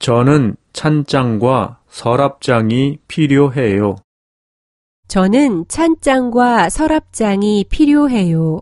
저는 찬장과 서랍장이 필요해요. 저는 찬장과 서랍장이 필요해요.